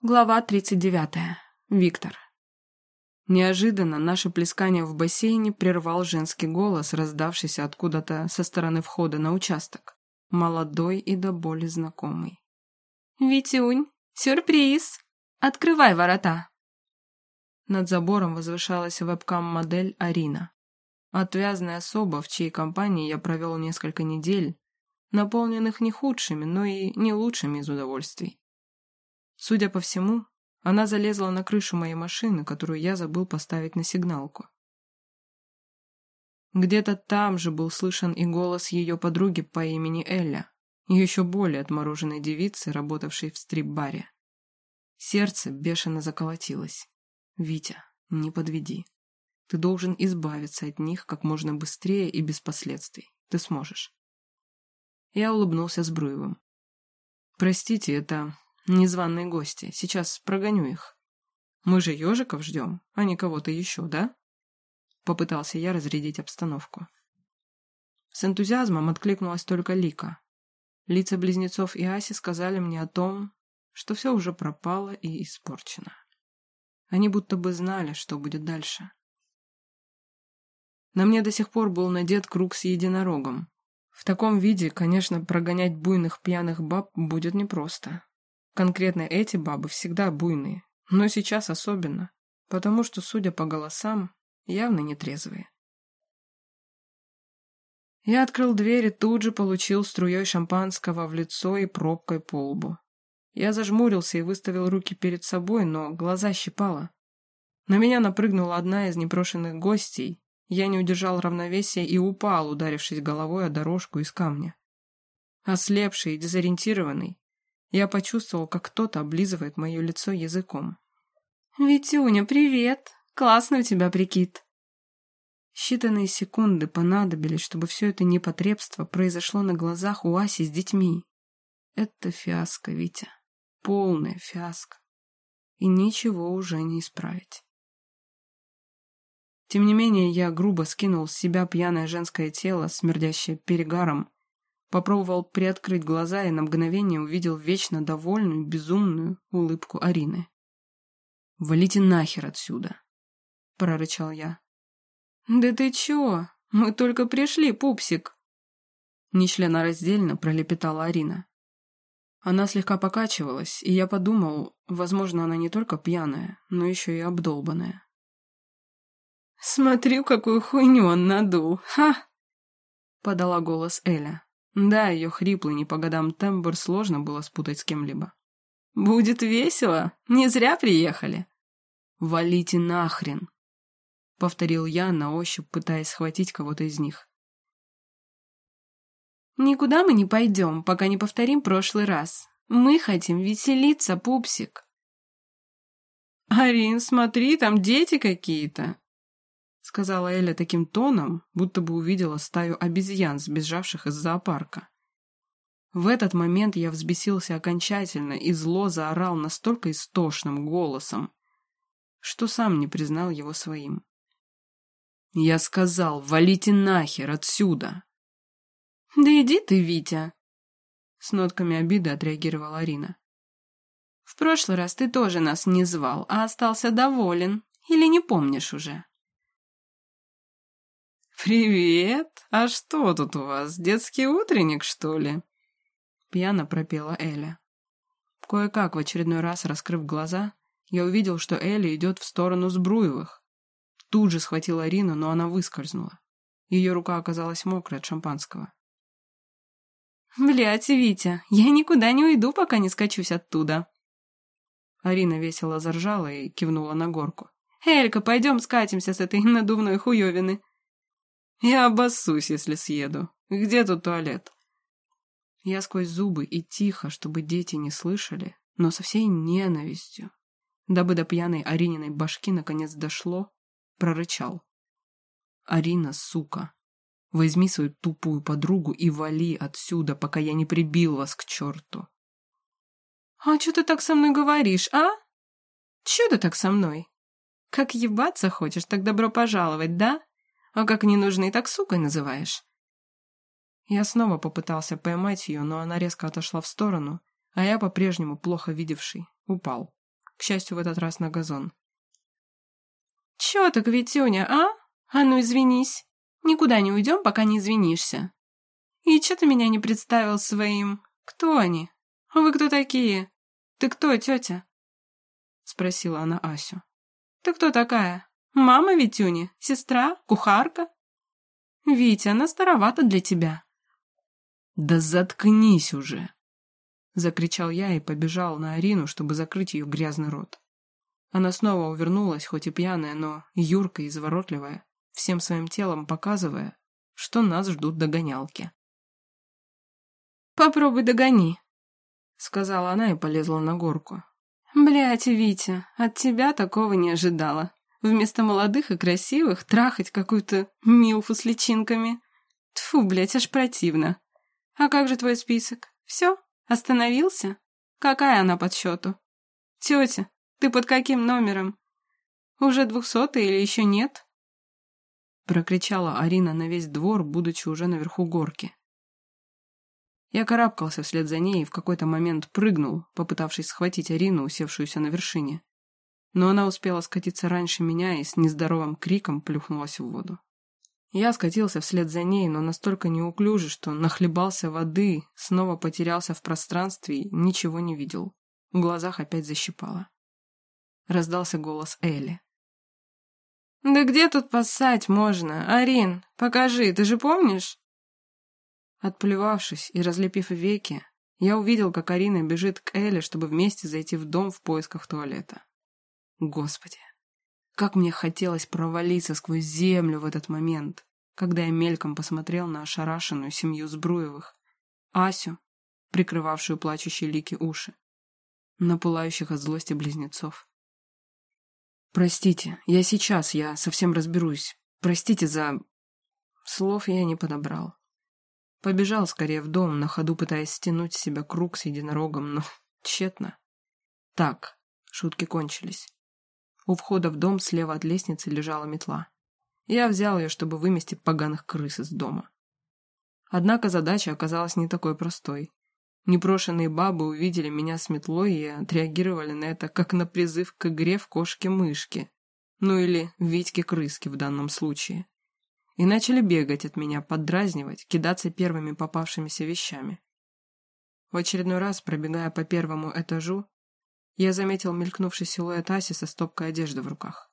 Глава 39. Виктор. Неожиданно наше плескание в бассейне прервал женский голос, раздавшийся откуда-то со стороны входа на участок. Молодой и до боли знакомый. «Витюнь, сюрприз! Открывай ворота!» Над забором возвышалась вебкам-модель Арина. Отвязная особа, в чьей компании я провел несколько недель, наполненных не худшими, но и не лучшими из удовольствий. Судя по всему, она залезла на крышу моей машины, которую я забыл поставить на сигналку. Где-то там же был слышен и голос ее подруги по имени Элля, еще более отмороженной девицы, работавшей в стрип-баре. Сердце бешено заколотилось. «Витя, не подведи. Ты должен избавиться от них как можно быстрее и без последствий. Ты сможешь». Я улыбнулся с Бруевым. «Простите, это Незваные гости. Сейчас прогоню их. Мы же ежиков ждем, а не кого-то еще, да? Попытался я разрядить обстановку. С энтузиазмом откликнулась только Лика. Лица близнецов и Аси сказали мне о том, что все уже пропало и испорчено. Они будто бы знали, что будет дальше. На мне до сих пор был надет круг с единорогом. В таком виде, конечно, прогонять буйных пьяных баб будет непросто. Конкретно эти бабы всегда буйные, но сейчас особенно, потому что, судя по голосам, явно нетрезвые. Я открыл дверь и тут же получил струей шампанского в лицо и пробкой по лбу. Я зажмурился и выставил руки перед собой, но глаза щипало. На меня напрыгнула одна из непрошенных гостей. Я не удержал равновесия и упал, ударившись головой о дорожку из камня. Ослепший и дезориентированный, я почувствовал, как кто-то облизывает мое лицо языком. «Витюня, привет! Классный у тебя прикид!» Считанные секунды понадобились, чтобы все это непотребство произошло на глазах у Аси с детьми. Это фиаско, Витя. Полная фиаско. И ничего уже не исправить. Тем не менее, я грубо скинул с себя пьяное женское тело, смердящее перегаром, Попробовал приоткрыть глаза и на мгновение увидел вечно довольную, безумную улыбку Арины. «Валите нахер отсюда!» — прорычал я. «Да ты чё? Мы только пришли, пупсик!» Нечленораздельно пролепетала Арина. Она слегка покачивалась, и я подумал, возможно, она не только пьяная, но еще и обдолбанная. «Смотрю, какую хуйню он надул, ха!» — подала голос Эля. Да, ее хриплый не по годам тембр сложно было спутать с кем-либо. «Будет весело! Не зря приехали!» «Валите нахрен!» — повторил я на ощупь, пытаясь схватить кого-то из них. «Никуда мы не пойдем, пока не повторим прошлый раз. Мы хотим веселиться, пупсик!» «Арин, смотри, там дети какие-то!» Сказала Эля таким тоном, будто бы увидела стаю обезьян, сбежавших из зоопарка. В этот момент я взбесился окончательно и зло заорал настолько истошным голосом, что сам не признал его своим. «Я сказал, валите нахер отсюда!» «Да иди ты, Витя!» С нотками обиды отреагировала Арина. «В прошлый раз ты тоже нас не звал, а остался доволен. Или не помнишь уже?» «Привет! А что тут у вас, детский утренник, что ли?» Пьяно пропела Эля. Кое-как, в очередной раз раскрыв глаза, я увидел, что Эля идет в сторону Сбруевых. Тут же схватила Арину, но она выскользнула. Ее рука оказалась мокрой от шампанского. «Блядь, Витя, я никуда не уйду, пока не скачусь оттуда!» Арина весело заржала и кивнула на горку. «Элька, пойдем скатимся с этой надувной хуевины!» Я обоссусь, если съеду. Где тут туалет? Я сквозь зубы и тихо, чтобы дети не слышали, но со всей ненавистью, дабы до пьяной Арининой башки наконец дошло, прорычал. «Арина, сука, возьми свою тупую подругу и вали отсюда, пока я не прибил вас к черту». «А что ты так со мной говоришь, а? Че ты так со мной? Как ебаться хочешь, так добро пожаловать, да?» А как ненужный, так сукой называешь?» Я снова попытался поймать ее, но она резко отошла в сторону, а я, по-прежнему плохо видевший, упал. к счастью, в этот раз на газон. «Чё так, Витюня, а? А ну извинись. Никуда не уйдем, пока не извинишься. И чё ты меня не представил своим? Кто они? А вы кто такие? Ты кто, тетя?» Спросила она Асю. «Ты кто такая? Мама Витюни? Сестра? Кухарка?» «Витя, она старовата для тебя». «Да заткнись уже!» Закричал я и побежал на Арину, чтобы закрыть ее грязный рот. Она снова увернулась, хоть и пьяная, но юркая и изворотливая, всем своим телом показывая, что нас ждут догонялки. «Попробуй догони», — сказала она и полезла на горку. «Блядь, Витя, от тебя такого не ожидала. Вместо молодых и красивых трахать какую-то милфу с личинками. Тфу, блядь, аж противно. А как же твой список? Все? Остановился? Какая она под счету? Тетя, ты под каким номером? Уже двухсотый или еще нет?» Прокричала Арина на весь двор, будучи уже наверху горки. Я карабкался вслед за ней и в какой-то момент прыгнул, попытавшись схватить Арину, усевшуюся на вершине. Но она успела скатиться раньше меня и с нездоровым криком плюхнулась в воду. Я скатился вслед за ней, но настолько неуклюже, что нахлебался воды, снова потерялся в пространстве и ничего не видел. В глазах опять защипало. Раздался голос Элли. «Да где тут поссать можно? Арин, покажи, ты же помнишь?» Отплевавшись и разлепив веки, я увидел, как Арина бежит к Элли, чтобы вместе зайти в дом в поисках туалета. Господи, как мне хотелось провалиться сквозь землю в этот момент, когда я мельком посмотрел на ошарашенную семью Збруевых, Асю, прикрывавшую плачущие лики уши, на пылающих от злости близнецов. «Простите, я сейчас, я совсем разберусь. Простите за...» Слов я не подобрал. Побежал скорее в дом, на ходу пытаясь стянуть с себя круг с единорогом, но тщетно. Так, шутки кончились. У входа в дом слева от лестницы лежала метла. Я взял ее, чтобы вымести поганых крыс из дома. Однако задача оказалась не такой простой. Непрошенные бабы увидели меня с метлой и отреагировали на это как на призыв к игре в кошки-мышки. Ну или Витьки-крыски в данном случае и начали бегать от меня, поддразнивать, кидаться первыми попавшимися вещами. В очередной раз, пробегая по первому этажу, я заметил мелькнувший силуэт Аси со стопкой одежды в руках.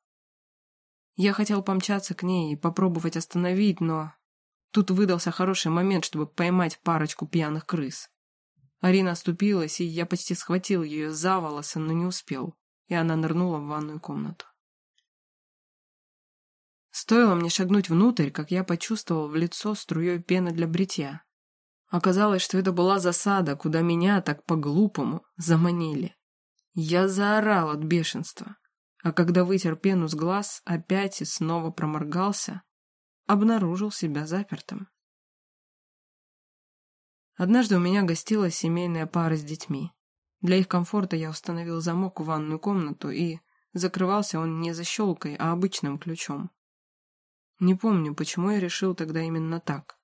Я хотел помчаться к ней и попробовать остановить, но тут выдался хороший момент, чтобы поймать парочку пьяных крыс. Арина оступилась, и я почти схватил ее за волосы, но не успел, и она нырнула в ванную комнату. Стоило мне шагнуть внутрь, как я почувствовал в лицо струей пены для бритья. Оказалось, что это была засада, куда меня так по-глупому заманили. Я заорал от бешенства, а когда вытер пену с глаз, опять и снова проморгался, обнаружил себя запертым. Однажды у меня гостила семейная пара с детьми. Для их комфорта я установил замок в ванную комнату, и закрывался он не защелкой, а обычным ключом. Не помню, почему я решил тогда именно так.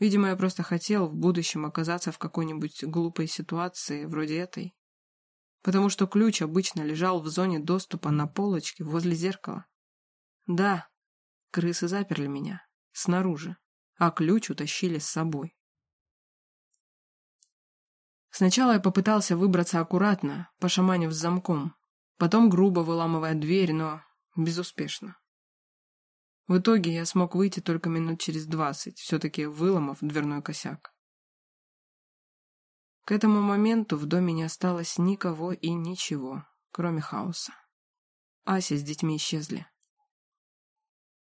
Видимо, я просто хотел в будущем оказаться в какой-нибудь глупой ситуации, вроде этой. Потому что ключ обычно лежал в зоне доступа на полочке возле зеркала. Да, крысы заперли меня. Снаружи. А ключ утащили с собой. Сначала я попытался выбраться аккуратно, пошаманив с замком. Потом грубо выламывая дверь, но безуспешно. В итоге я смог выйти только минут через двадцать, все-таки выломав дверной косяк. К этому моменту в доме не осталось никого и ничего, кроме хаоса. Ася с детьми исчезли.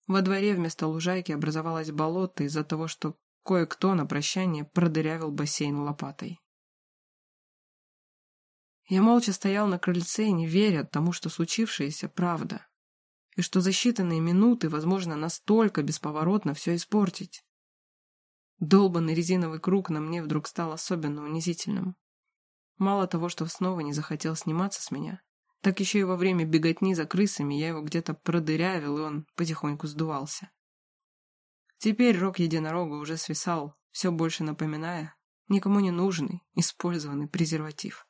Во дворе вместо лужайки образовалось болото из-за того, что кое-кто на прощание продырявил бассейн лопатой. Я молча стоял на крыльце, не веря тому, что случившееся правда и что за считанные минуты возможно настолько бесповоротно все испортить. Долбанный резиновый круг на мне вдруг стал особенно унизительным. Мало того, что снова не захотел сниматься с меня, так еще и во время беготни за крысами я его где-то продырявил, и он потихоньку сдувался. Теперь рог единорога уже свисал, все больше напоминая никому не нужный, использованный презерватив.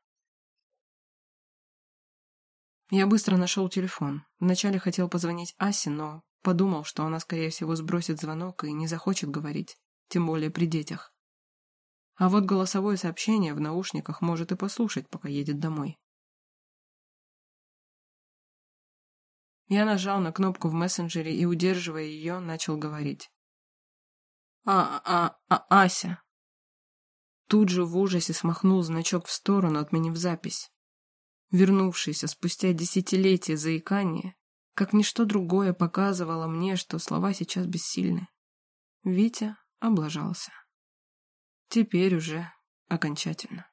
Я быстро нашел телефон. Вначале хотел позвонить Асе, но подумал, что она, скорее всего, сбросит звонок и не захочет говорить, тем более при детях. А вот голосовое сообщение в наушниках может и послушать, пока едет домой. Я нажал на кнопку в мессенджере и, удерживая ее, начал говорить. «А, а, а, Ася!» Тут же в ужасе смахнул значок в сторону, отменив запись. Вернувшийся спустя десятилетия заикание, как ничто другое показывало мне, что слова сейчас бессильны. Витя облажался. Теперь уже окончательно.